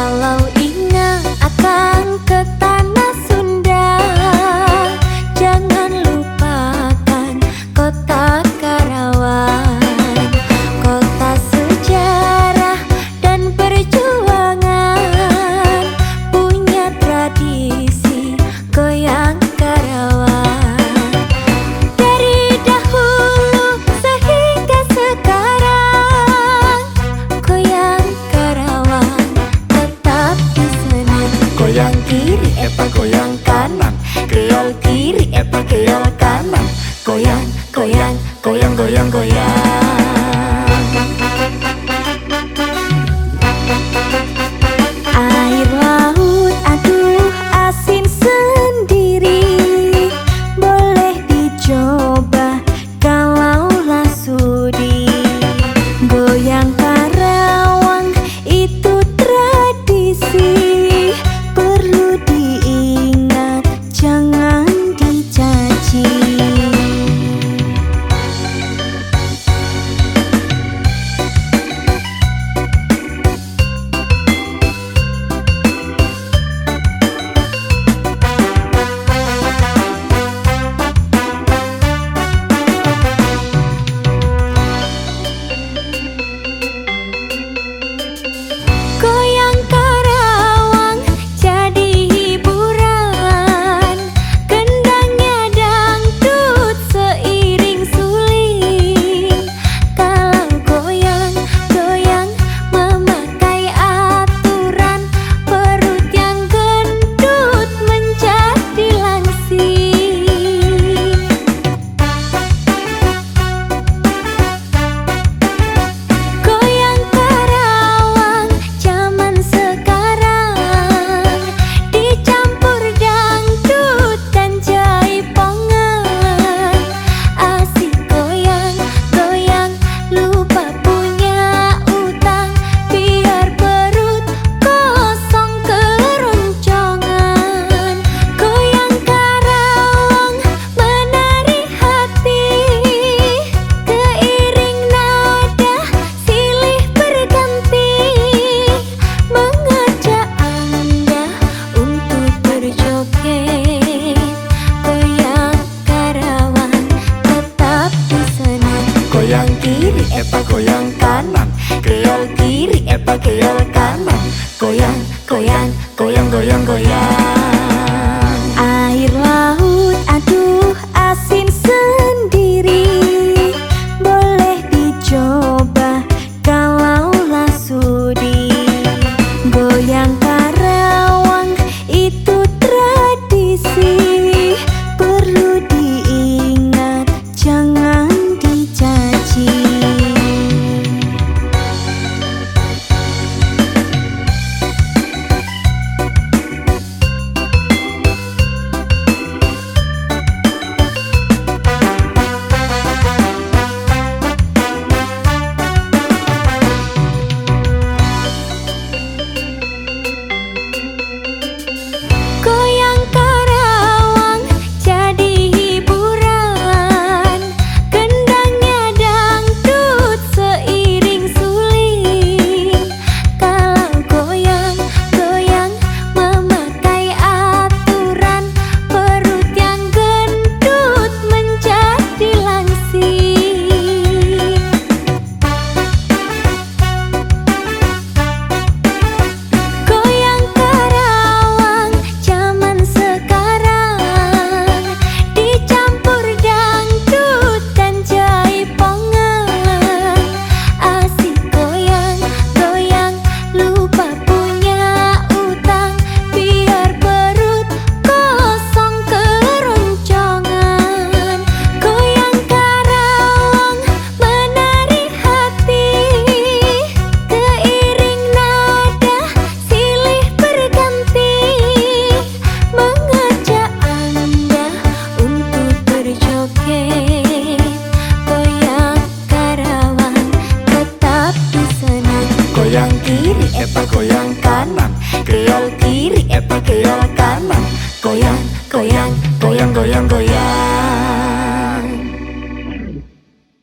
Hello. kiri epa goyang kanan. Goyang kiri epa goyang kanan. Goyang goyang goyang goyang goyang. bakian kanan goyang eta goyang kanan Keyol kiri eta keyol kanan. Goyang, goyang, goyang, goyang, goyang.